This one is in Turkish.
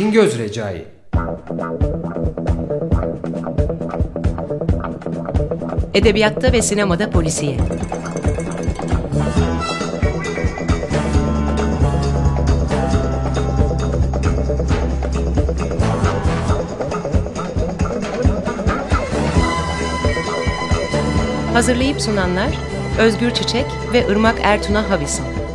Cingöz Recai Edebiyatta ve sinemada polisiye. Hazırlayıp sunanlar Özgür Çiçek ve Irmak Ertuna Havisin.